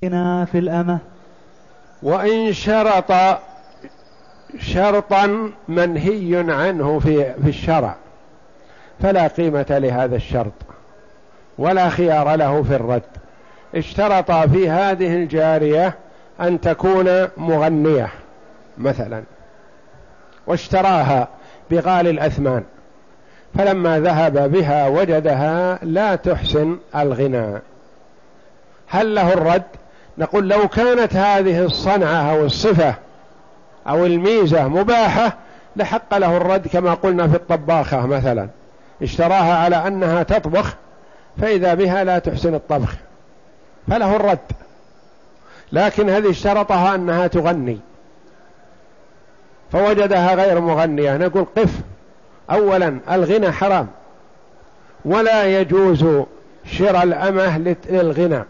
في الأمة. وإن شرط شرطا منهي عنه في في الشرع فلا قيمة لهذا الشرط ولا خيار له في الرد. اشترط في هذه الجارية أن تكون مغنية مثلا واشتراها بغالي الأثمان فلما ذهب بها وجدها لا تحسن الغناء. هل له الرد؟ نقول لو كانت هذه الصنعة أو الصفة أو الميزة مباحة لحق له الرد كما قلنا في الطباخة مثلا. اشتراها على أنها تطبخ فإذا بها لا تحسن الطبخ. فله الرد. لكن هذه اشترطها أنها تغني. فوجدها غير مغنية. نقول قف. أولا الغنى حرام. ولا يجوز شراء الأمة للغنى.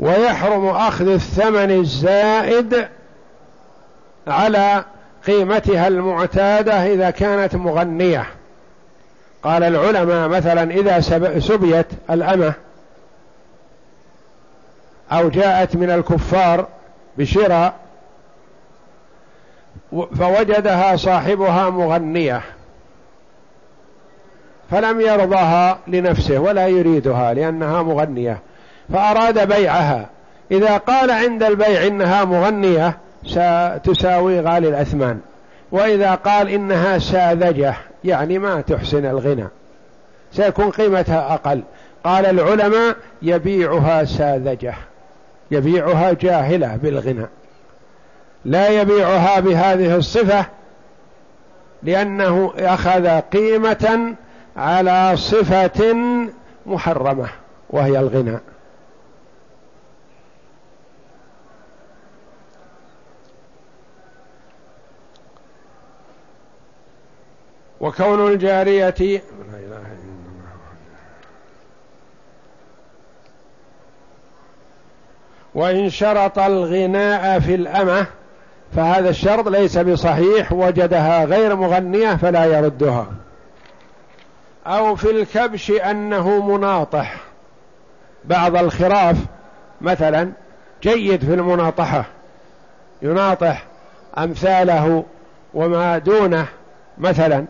ويحرم أخذ الثمن الزائد على قيمتها المعتادة إذا كانت مغنية. قال العلماء مثلا إذا سبيت الأمة أو جاءت من الكفار بشراء فوجدها صاحبها مغنية. فلم يرضها لنفسه ولا يريدها لأنها مغنية. فأراد بيعها. إذا قال عند البيع إنها مغنية ستساوي غالي الأثمان. وإذا قال إنها ساذجة يعني ما تحسن الغنى. سيكون قيمتها أقل. قال العلماء يبيعها ساذجة. يبيعها جاهلة بالغنى. لا يبيعها بهذه الصفة لأنه أخذ قيمة على صفة محرمة وهي الغنى. وكون الجارية لا إله إلا الله وإن شرط الغناء في الأمة فهذا الشرط ليس بصحيح وجدها غير مغنية فلا يردها. أو في الكبش أنه مناطح. بعض الخراف مثلا جيد في المناطحة. يناطح أمثاله وما دونه مثلا.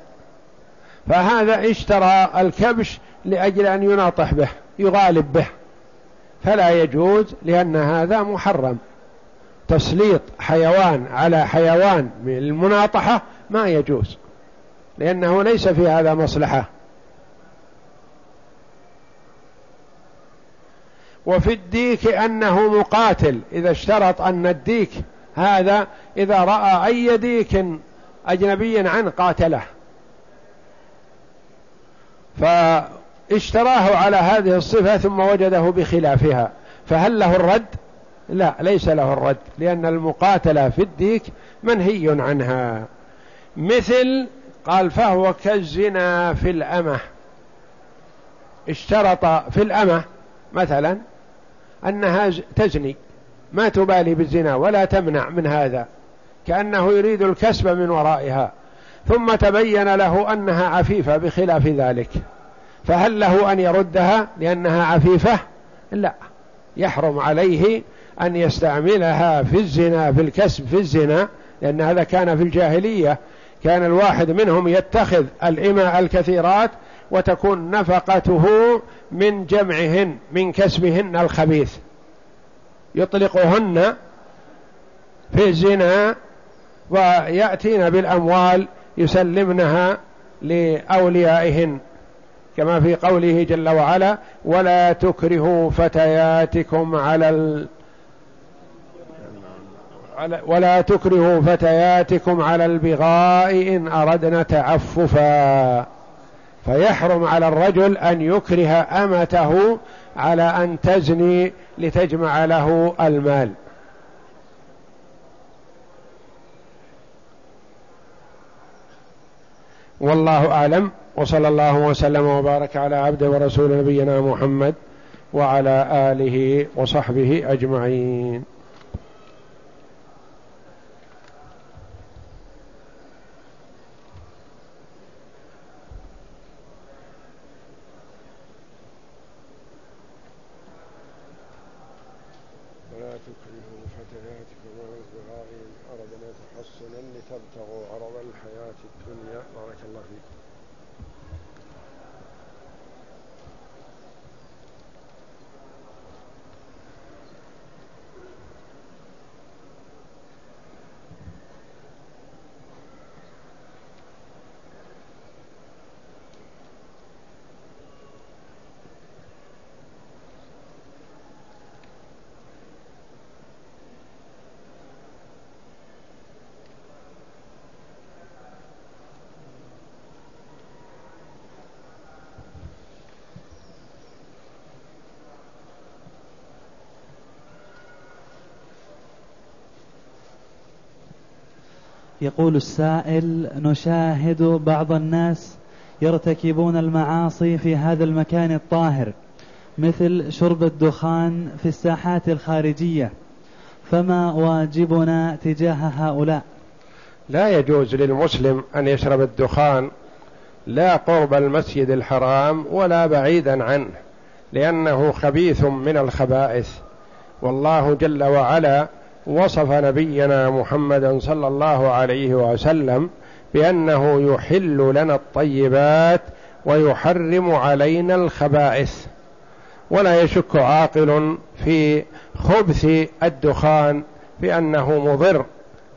فهذا اشترى الكبش لأجل أن يناطح به يغالب به. فلا يجوز لأن هذا محرم. تسليط حيوان على حيوان من المناطحة ما يجوز لأنه ليس في هذا مصلحة. وفي الديك أنه مقاتل إذا اشترط أن الديك هذا إذا رأى أي ديك أجنبي عنه قاتله. فاشتراه على هذه الصفة ثم وجده بخلافها. فهل له الرد؟ لا ليس له الرد لأن المقاتلة في الديك منهي عنها. مثل قال فهو كالزنا في الأمة. اشترط في الأمة مثلا أنها تزني. ما تبالي بالزنا ولا تمنع من هذا كأنه يريد الكسب من ورائها. ثم تبين له أنها عفيفة بخلاف ذلك. فهل له أن يردها لأنها عفيفة؟ لا. يحرم عليه أن يستعملها في الزنا في الكسب في الزنا لأن هذا كان في الجاهلية. كان الواحد منهم يتخذ الإماء الكثيرات وتكون نفقته من جمعهن من كسبهن الخبيث. يطلقهن في الزنا ويأتين بالأموال يسلمنها لأوليائهن. كما في قوله جل وعلا ولا تكرهوا فتياتكم على ال... ولا تكرهوا فتياتكم على البغاء إن أردنا تعففا. فيحرم على الرجل أن يكره أمته على أن تزني لتجمع له المال. والله أعلم. وصلى الله وسلم وبارك على عبد ورسول نبينا محمد وعلى آله وصحبه أجمعين. أردنا تحصنا لتبتغوا عرض الحياة الدنيا. بارك الله فيكم. يقول السائل نشاهد بعض الناس يرتكبون المعاصي في هذا المكان الطاهر مثل شرب الدخان في الساحات الخارجية فما واجبنا تجاه هؤلاء؟ لا يجوز للمسلم أن يشرب الدخان لا قرب المسجد الحرام ولا بعيدا عنه لأنه خبيث من الخبائث والله جل وعلا وصف نبينا محمدا صلى الله عليه وسلم بأنه يحل لنا الطيبات ويحرم علينا الخبائث. ولا يشك عاقل في خبث الدخان بأنه مضر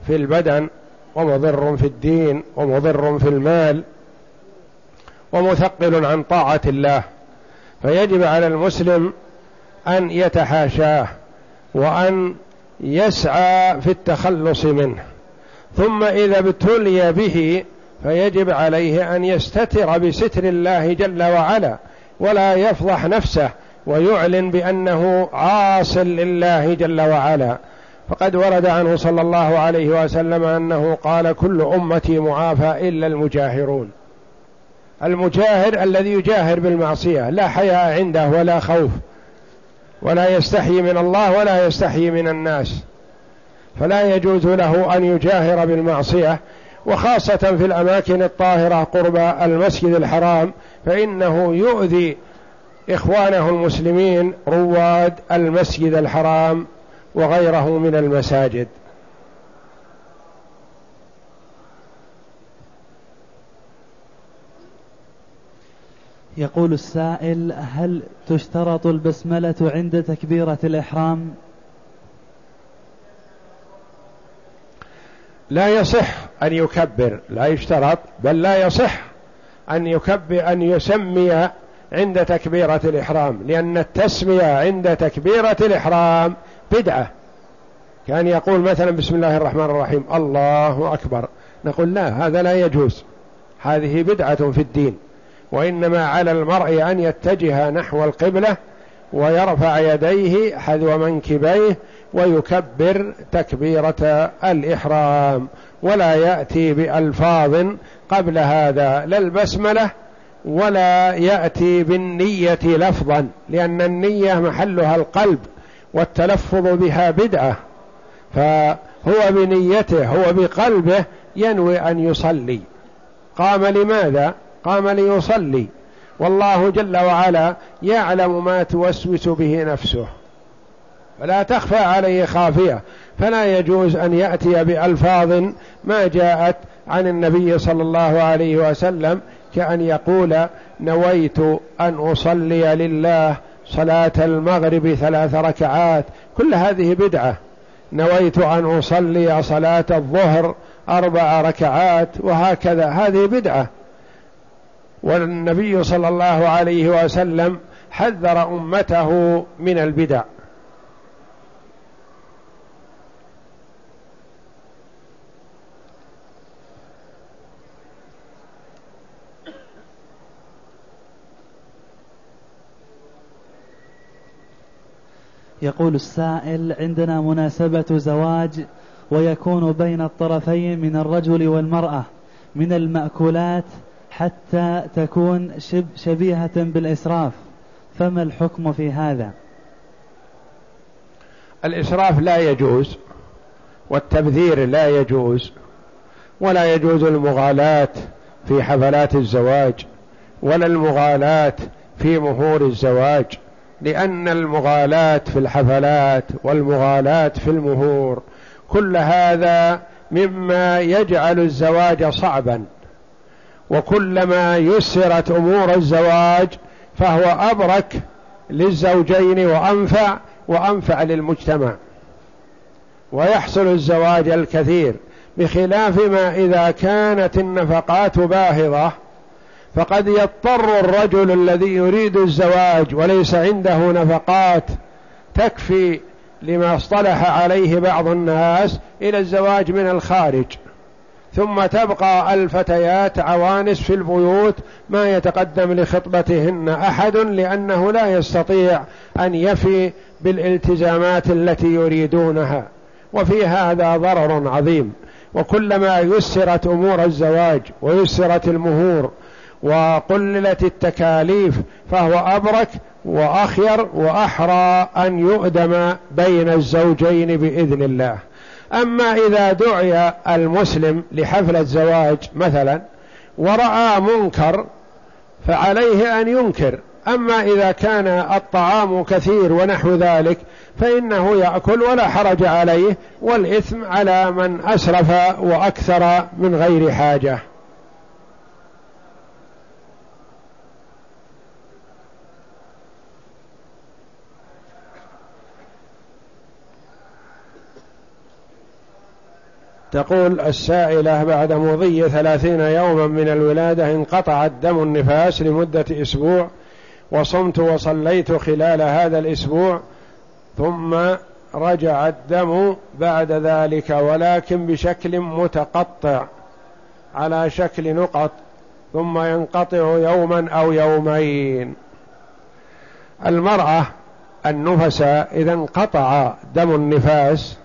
في البدن ومضر في الدين ومضر في المال ومثقل عن طاعة الله. فيجب على المسلم أن يتحاشاه وأن يسعى في التخلص منه ثم إذا ابتلي به فيجب عليه أن يستتر بستر الله جل وعلا ولا يفضح نفسه ويعلن بأنه عاص لله جل وعلا. فقد ورد عنه صلى الله عليه وسلم أنه قال كل أمتي معافى إلا المجاهرون. المجاهر الذي يجاهر بالمعصية لا حياء عنده ولا خوف. ولا يستحي من الله ولا يستحي من الناس. فلا يجوز له أن يجاهر بالمعصية وخاصة في الأماكن الطاهرة قرب المسجد الحرام فإنه يؤذي إخوانه المسلمين رواد المسجد الحرام وغيره من المساجد. يقول السائل هل تشترط البسملة عند تكبيرة الإحرام؟ لا يصح أن يكبر لا يشترط بل لا يصح أن يكبر أن يسمي عند تكبيرة الإحرام لأن التسمية عند تكبيرة الإحرام بدعة. كان يقول مثلا بسم الله الرحمن الرحيم الله أكبر. نقول لا هذا لا يجوز. هذه بدعة في الدين. وإنما على المرء أن يتجه نحو القبلة ويرفع يديه حذو منكبيه ويكبر تكبيرة الإحرام ولا يأتي بألفاظ قبل هذا لا البسملة ولا يأتي بالنية لفظا لأن النية محلها القلب والتلفظ بها بدعة فهو بنيته هو بقلبه ينوي أن يصلي. قام لماذا؟ قام ليصلي. والله جل وعلا يعلم ما توسوس به نفسه. فلا تخفى عليه خافية. فلا يجوز أن يأتي بألفاظ ما جاءت عن النبي صلى الله عليه وسلم كأن يقول نويت أن أصلي لله صلاة المغرب ثلاث ركعات. كل هذه بدعة. نويت أن أصلي صلاة الظهر أربع ركعات وهكذا. هذه بدعة. والنبي صلى الله عليه وسلم حذر أمته من البدع. يقول السائل عندنا مناسبة زواج ويكون بين الطرفين من الرجل والمرأة من المأكولات حتى تكون شب شبيهة بالإسراف. فما الحكم في هذا؟ الإسراف لا يجوز والتبذير لا يجوز ولا يجوز المغالاة في حفلات الزواج ولا المغالاة في مهور الزواج لأن المغالاة في الحفلات والمغالاة في المهور كل هذا مما يجعل الزواج صعبا. وكلما يسرت أمور الزواج فهو أبرك للزوجين وأنفع وأنفع للمجتمع. ويحصل الزواج الكثير بخلاف ما إذا كانت النفقات باهظة فقد يضطر الرجل الذي يريد الزواج وليس عنده نفقات تكفي لما اصطلح عليه بعض الناس إلى الزواج من الخارج. ثم تبقى ألفتيات عوانس في البيوت ما يتقدم لخطبتهن أحد لأنه لا يستطيع أن يفي بالالتزامات التي يريدونها. وفي هذا ضرر عظيم. وكلما يسرت أمور الزواج ويسرت المهور وقللت التكاليف فهو أبرك وأخير وأحرى أن يؤدم بين الزوجين بإذن الله. أما إذا دعي المسلم لحفله زواج مثلا ورأى منكر فعليه أن ينكر. أما إذا كان الطعام كثير ونحو ذلك فإنه يأكل ولا حرج عليه والإثم على من أسرف وأكثر من غير حاجة. تقول السائلة بعد مضي ثلاثين يوما من الولادة انقطع الدم النفاس لمدة أسبوع وصمت وصليت خلال هذا الأسبوع ثم رجع الدم بعد ذلك ولكن بشكل متقطع على شكل نقط ثم ينقطع يوما أو يومين. المرأة النفس إذا انقطع دم النفاس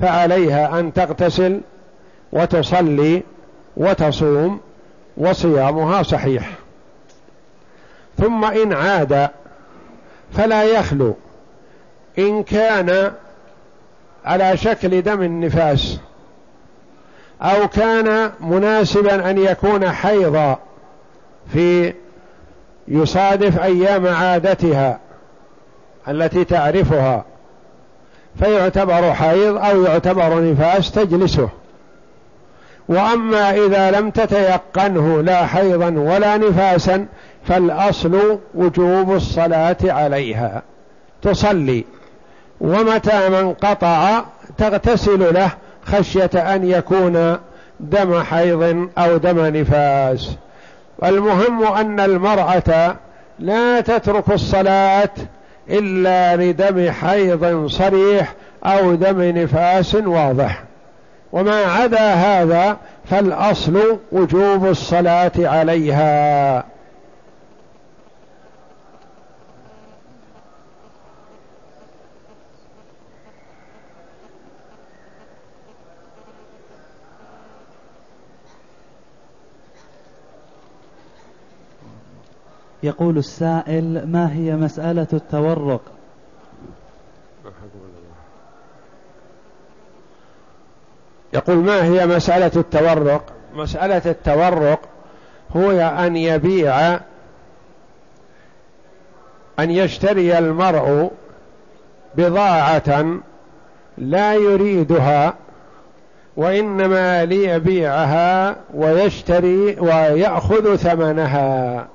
فعليها أن تغتسل وتصلي وتصوم وصيامها صحيح. ثم إن عاد فلا يخلو. إن كان على شكل دم النفاس أو كان مناسبا أن يكون حيضا في يصادف أيام عادتها التي تعرفها فيعتبر حيض أو يعتبر نفاس تجلسه. وأما إذا لم تتيقنه لا حيضا ولا نفاسا فالأصل وجوب الصلاة عليها. تصلي. ومتى ما انقطع تغتسل له خشية أن يكون دم حيض أو دم نفاس. المهم أن المرأة لا تترك الصلاة إلا لدم حيض صريح أو دم نفاس واضح. وما عدا هذا فالأصل وجوب الصلاة عليها. يقول السائل ما هي مسألة التورق؟ يقول ما هي مسألة التورق؟ مسألة التورق هو أن يبيع أن يشتري المرء بضاعة لا يريدها وإنما ليبيعها ويشتري ويأخذ ثمنها.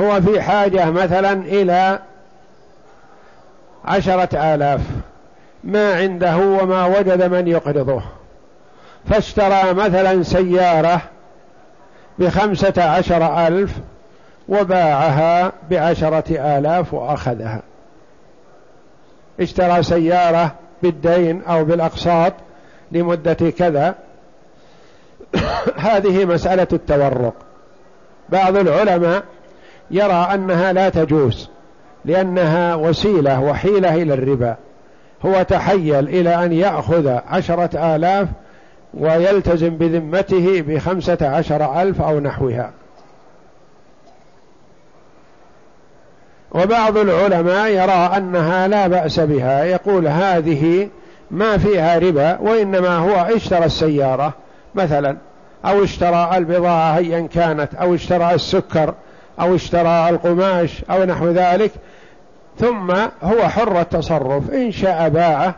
هو في حاجة مثلا إلى عشرة آلاف. ما عنده وما وجد من يقرضه. فاشترى مثلا سيارة بخمسة عشر ألف وباعها بعشرة آلاف وأخذها. اشترى سيارة بالدين أو بالأقساط لمدة كذا. هذه مسألة التورق. بعض العلماء يرى أنها لا تجوز لأنها وسيلة وحيلة إلى الربا. هو تحيل إلى أن يأخذ عشرة آلاف ويلتزم بذمته بخمسة عشر ألف أو نحوها. وبعض العلماء يرى أنها لا بأس بها يقول هذه ما فيها ربا وإنما هو اشترى السيارة مثلا أو اشترى البضاعة أيا كانت أو اشترى السكر. أو اشترى القماش أو نحو ذلك ثم هو حر التصرف إن شاء باعه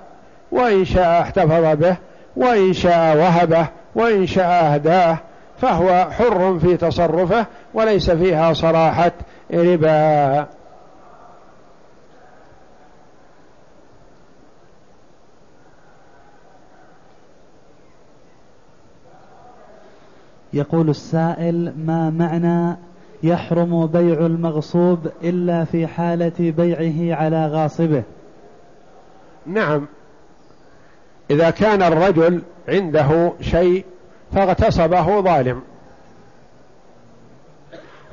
وإن شاء احتفظ به وإن شاء وهبه وإن شاء أهداه فهو حر في تصرفه وليس فيها صراحة ربا. يقول السائل ما معنى يحرم بيع المغصوب إلا في حالة بيعه على غاصبه. نعم. إذا كان الرجل عنده شيء فاغتصبه ظالم.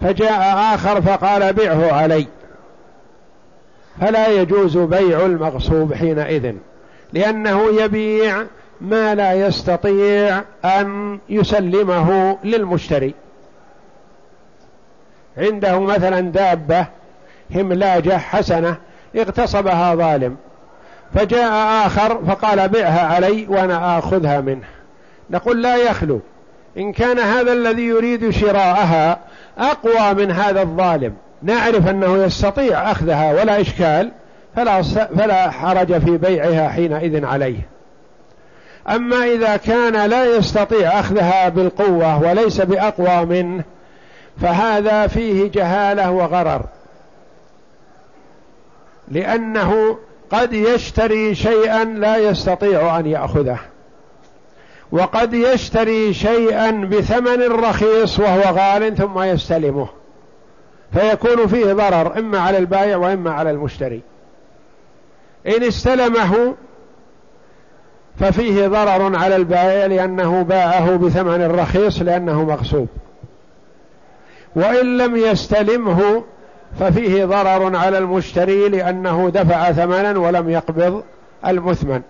فجاء آخر فقال بعه علي. فلا يجوز بيع المغصوب حينئذ لأنه يبيع ما لا يستطيع أن يسلمه للمشتري. عنده مثلا دابة هملاجة حسنة اغتصبها ظالم فجاء آخر فقال بعها علي وأنا آخذها منه. نقول لا يخلو إن كان هذا الذي يريد شراءها أقوى من هذا الظالم. نعرف أنه يستطيع أخذها ولا إشكال فلا, فلا حرج في بيعها حينئذ عليه. أما إذا كان لا يستطيع أخذها بالقوة وليس بأقوى منه فهذا فيه جهالة وغرر. لأنه قد يشتري شيئا لا يستطيع أن يأخذه. وقد يشتري شيئا بثمن رخيص وهو غال ثم يستلمه. فيكون فيه ضرر إما على البائع وإما على المشتري. إن استلمه ففيه ضرر على البائع لأنه باعه بثمن رخيص لأنه مغصوب. وإن لم يستلمه ففيه ضرر على المشتري لأنه دفع ثمنا ولم يقبض المثمن.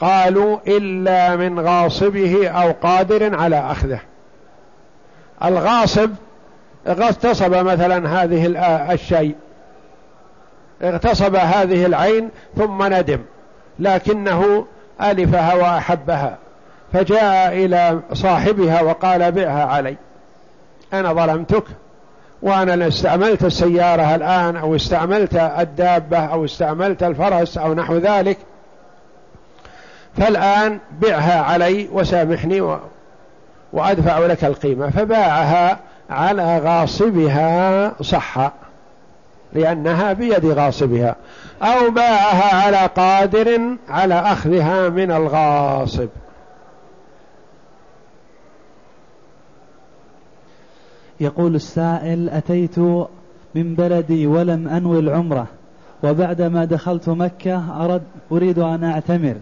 قالوا إلا من غاصبه أو قادر على أخذه. الغاصب اغتصب مثلا هذه الشيء. اغتصب هذه العين ثم ندم لكنه ألفها وأحبها فجاء إلى صاحبها وقال بعها علي. أنا ظلمتك وأنا استعملت السيارة الآن أو استعملت الدابة أو استعملت الفرس أو نحو ذلك. فالآن بعها علي وسامحني و... وأدفع لك القيمة. فباعها على غاصبها صح لأنها بيد غاصبها. أو باعها على قادر على أخذها من الغاصب. يقول السائل أتيت من بلدي ولم أنوي العمرة وبعدما دخلت مكة أرد أريد أن أعتمر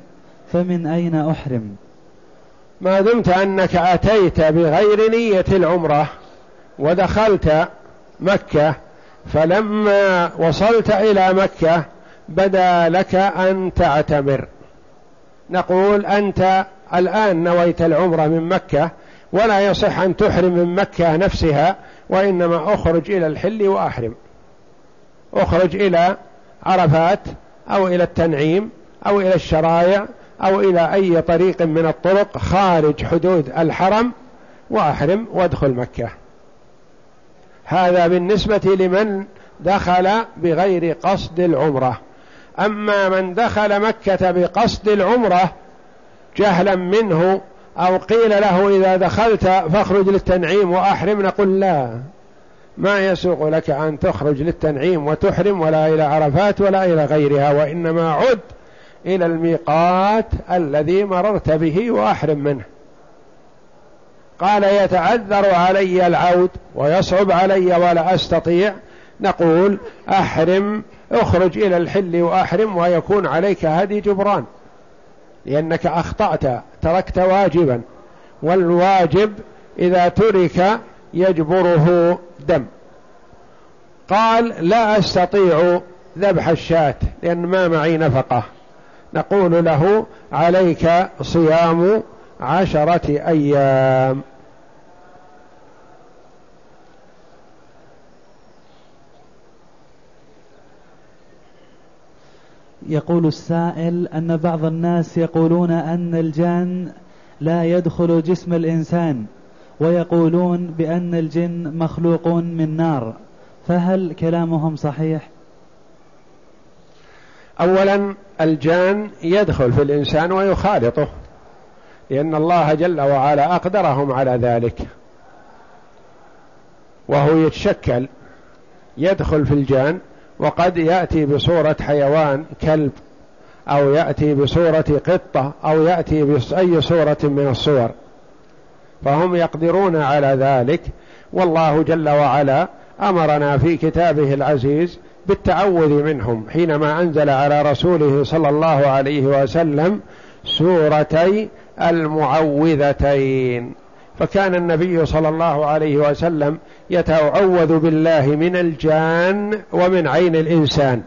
فمن أين أحرم؟ ما دمت أنك أتيت بغير نية العمرة ودخلت مكة فلما وصلت إلى مكة بدا لك أن تعتمر. نقول أنت الآن نويت العمرة من مكة ولا يصح أن تحرم من مكة نفسها وإنما أخرج إلى الحل وأحرم. أخرج إلى عرفات أو إلى التنعيم أو إلى الشرايع أو إلى أي طريق من الطرق خارج حدود الحرم وأحرم وادخل مكة. هذا بالنسبة لمن دخل بغير قصد العمرة. أما من دخل مكة بقصد العمرة جهلا منه أو قيل له إذا دخلت فاخرج للتنعيم وأحرم نقول لا. ما يسوق لك أن تخرج للتنعيم وتحرم ولا إلى عرفات ولا إلى غيرها وإنما عد إلى الميقات الذي مررت به وأحرم منه. قال يتعذر علي العود ويصعب علي ولا أستطيع. نقول أحرم اخرج إلى الحل وأحرم ويكون عليك هدي جبران. لأنك أخطأت تركت واجبا. والواجب إذا ترك يجبره دم. قال لا أستطيع ذبح الشاة لأن ما معي نفقة. نقول له عليك صيام عشرة أيام. يقول السائل أن بعض الناس يقولون أن الجان لا يدخل جسم الإنسان ويقولون بأن الجن مخلوق من نار فهل كلامهم صحيح؟ أولا الجان يدخل في الإنسان ويخالطه لأن الله جل وعلا أقدرهم على ذلك. وهو يتشكل يدخل في الجان وقد يأتي بصورة حيوان كلب أو يأتي بصورة قطة أو يأتي بأي صورة من الصور. فهم يقدرون على ذلك. والله جل وعلا أمرنا في كتابه العزيز بالتعوذ منهم حينما أنزل على رسوله صلى الله عليه وسلم سورتي المعوذتين. فكان النبي صلى الله عليه وسلم يتعوذ بالله من الجان ومن عين الإنسان.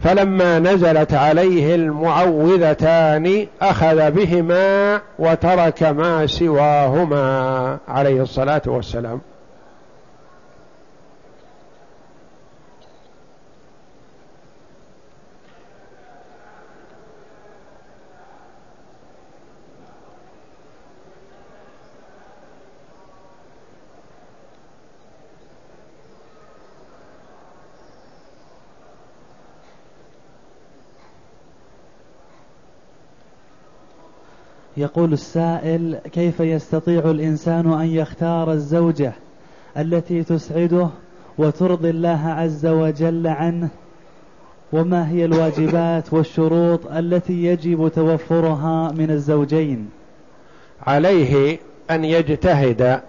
فلما نزلت عليه المعوذتان أخذ بهما وترك ما سواهما عليه الصلاة والسلام. يقول السائل كيف يستطيع الإنسان أن يختار الزوجة التي تسعده وترضي الله عز وجل عنه؟ وما هي الواجبات والشروط التي يجب توفرها من الزوجين؟ عليه أن يجتهد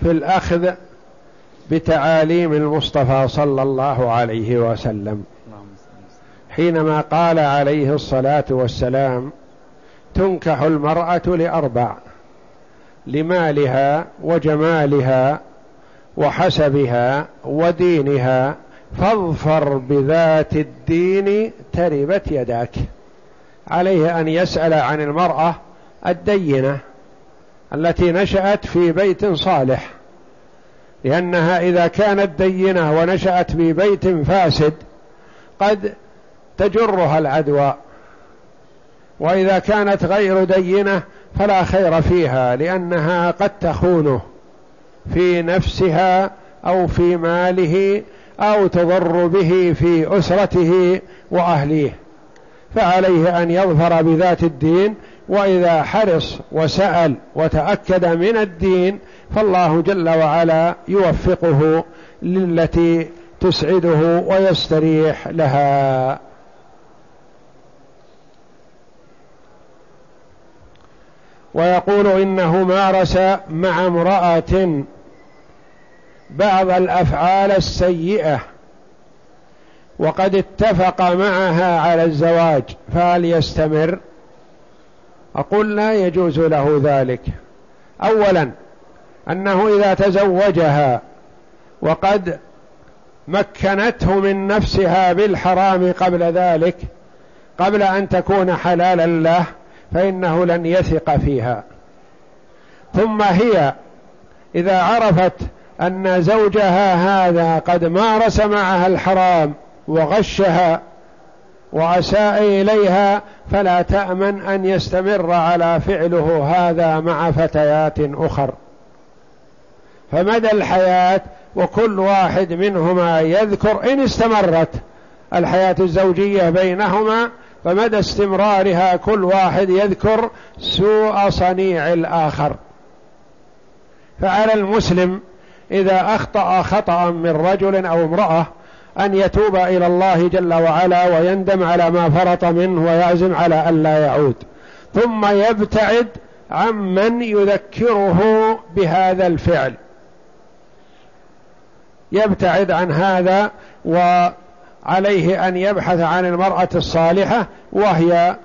في الأخذ بتعاليم المصطفى صلى الله عليه وسلم. حينما قال عليه الصلاة والسلام تنكح المرأة لأربع لمالها وجمالها وحسبها ودينها فاظفر بذات الدين تربت يداك. عليه أن يسأل عن المرأة الدينة التي نشأت في بيت صالح لأنها إذا كانت دينة ونشأت في بيت فاسد قد تجرها العدوى. وإذا كانت غير دينة فلا خير فيها لأنها قد تخونه في نفسها أو في ماله أو تضر به في أسرته وأهليه. فعليه أن يظفر بذات الدين وإذا حرص وسأل وتأكد من الدين فالله جل وعلا يوفقه للتي تسعده ويستريح لها. ويقول إنه مارس مع امرأة بعض الأفعال السيئة وقد اتفق معها على الزواج فهل يستمر؟ أقول لا يجوز له ذلك. أولا أنه إذا تزوجها وقد مكنته من نفسها بالحرام قبل ذلك قبل أن تكون حلالا له فإنه لن يثق فيها. ثم هي إذا عرفت أن زوجها هذا قد مارس معها الحرام وغشها وأساء إليها فلا تأمن أن يستمر على فعله هذا مع فتيات أخر. فمدى الحياة وكل واحد منهما يذكر إن استمرت الحياة الزوجية بينهما فمدى استمرارها كل واحد يذكر سوء صنيع الآخر. فعلى المسلم إذا أخطأ خطأ من رجل أو امرأة أن يتوب إلى الله جل وعلا ويندم على ما فرط منه ويعزم على أن لا يعود. ثم يبتعد عمن يذكره بهذا الفعل. يبتعد عن هذا و عليه أن يبحث عن المرأة الصالحة وهي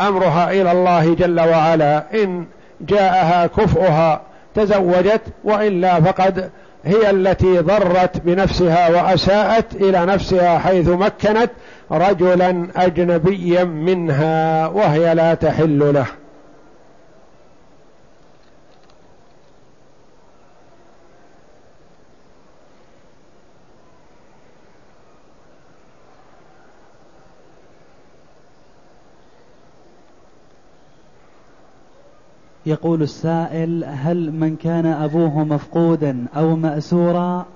أمرها إلى الله جل وعلا. إن جاءها كفؤها تزوجت وإلا فقد هي التي ضرت بنفسها وأساءت إلى نفسها حيث مكنت رجلا أجنبيا منها وهي لا تحل له. يقول السائل هل من كان أبوه مفقودا أو مأسورا؟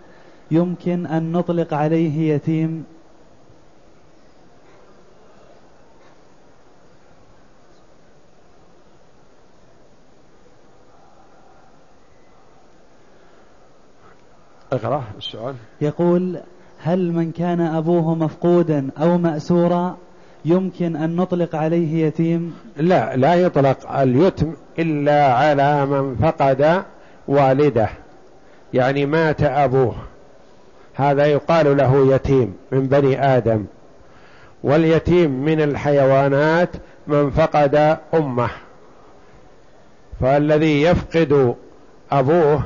يمكن أن نطلق عليه يتيم. اقرأ السؤال. يقول هل من كان أبوه مفقودا أو مأسورا؟ يمكن أن نطلق عليه يتيم؟ لا لا يطلق اليتم إلا على من فقد والده يعني مات أبوه. هذا يقال له يتيم من بني آدم. واليتيم من الحيوانات من فقد أمه. فالذي يفقد أبوه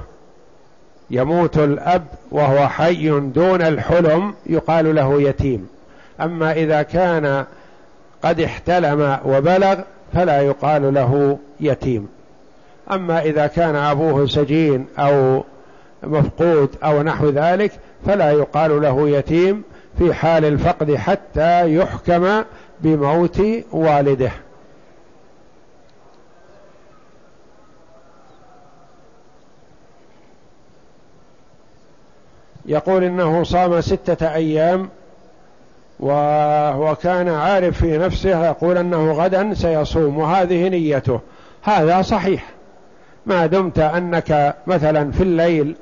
يموت الأب وهو حي دون الحلم يقال له يتيم. أما إذا كان قد احتلم وبلغ فلا يقال له يتيم. أما إذا كان أبوه سجين أو مفقود أو نحو ذلك فلا يقال له يتيم في حال الفقد حتى يحكم بموت والده. يقول إنه صام ستة أيام وهو كان عارف في نفسه يقول أنه غدا سيصوم وهذه نيته. هذا صحيح. ما دمت أنك مثلا في الليل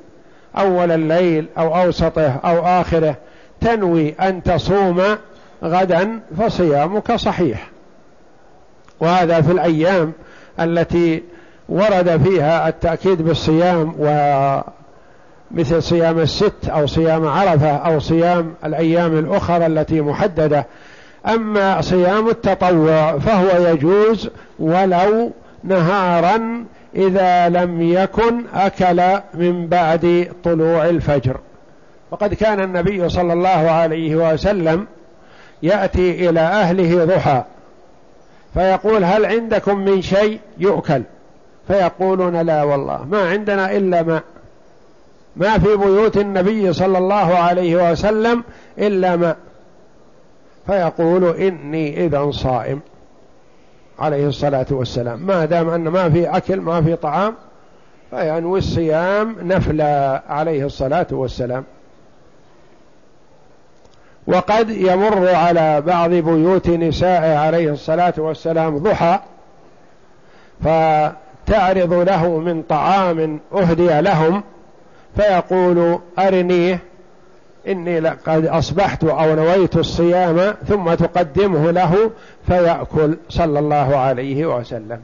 أول الليل أو أوسطه أو آخره تنوي أن تصوم غدا فصيامك صحيح. وهذا في الأيام التي ورد فيها التأكيد بالصيام ومثل صيام الست أو صيام عرفة أو صيام الأيام الأخرى التي محددة. أما صيام التطوع فهو يجوز ولو نهارا إذا لم يكن أكل من بعد طلوع الفجر. وقد كان النبي صلى الله عليه وسلم يأتي إلى أهله ضحى فيقول هل عندكم من شيء يؤكل؟ فيقولون لا والله ما عندنا إلا ماء. ما في بيوت النبي صلى الله عليه وسلم إلا ماء. فيقول إني إذا صائم. عليه الصلاة والسلام. ما دام أن ما في أكل ما في طعام فينوي الصيام نفلا. عليه الصلاة والسلام. وقد يمر على بعض بيوت نسائه عليه الصلاة والسلام ضحى فتعرض له من طعام أهدي لهم فيقول أرنيه إني قد أصبحت أو نويت الصيام ثم تقدمه له فيأكل صلى الله عليه وسلم.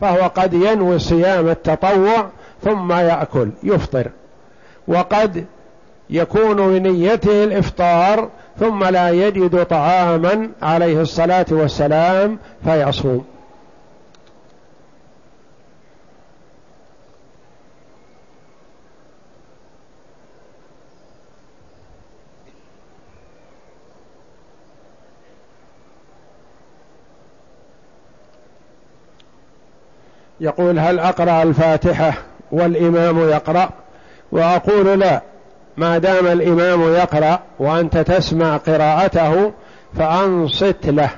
فهو قد ينوي صيام التطوع ثم يأكل يفطر. وقد يكون بنيته الإفطار ثم لا يجد طعاما عليه الصلاة والسلام فيصوم. يقول هل أقرأ الفاتحة والإمام يقرأ؟ وأقول لا ما دام الإمام يقرأ وأنت تسمع قراءته فأنصت له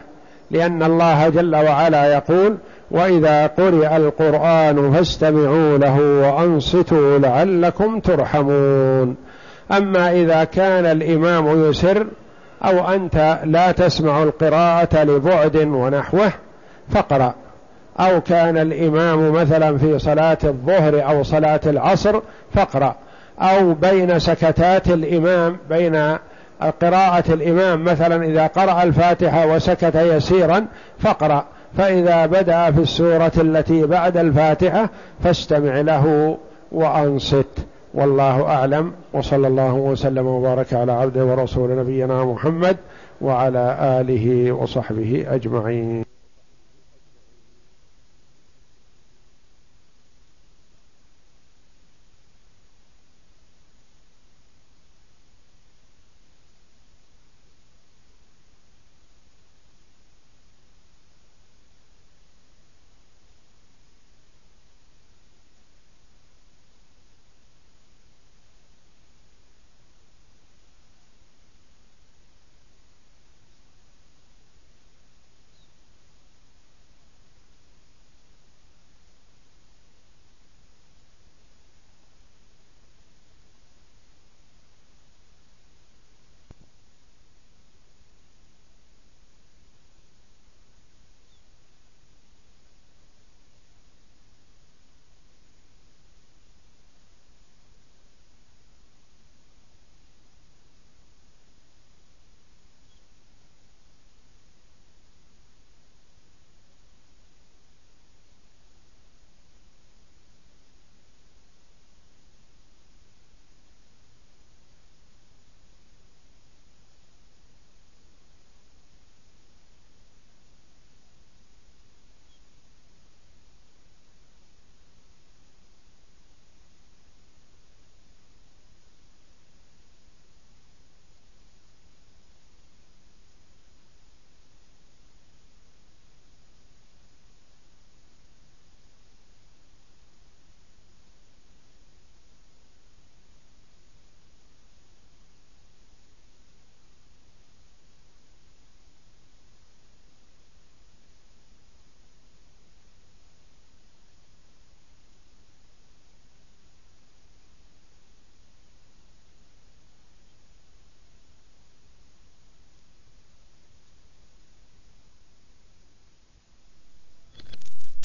لأن الله جل وعلا يقول وإذا قرئ القرآن فاستمعوا له وأنصتوا لعلكم ترحمون. أما إذا كان الإمام يسر أو أنت لا تسمع القراءة لبعد ونحوه فاقرأ. أو كان الإمام مثلا في صلاة الظهر أو صلاة العصر فاقرأ. أو بين سكتات الإمام بين قراءة الإمام مثلا إذا قرأ الفاتحة وسكت يسيرا فاقرأ. فإذا بدأ في السورة التي بعد الفاتحة فاستمع له وأنصت. والله أعلم. وصلى الله وسلم وبارك على عبده ورسول نبينا محمد وعلى آله وصحبه أجمعين.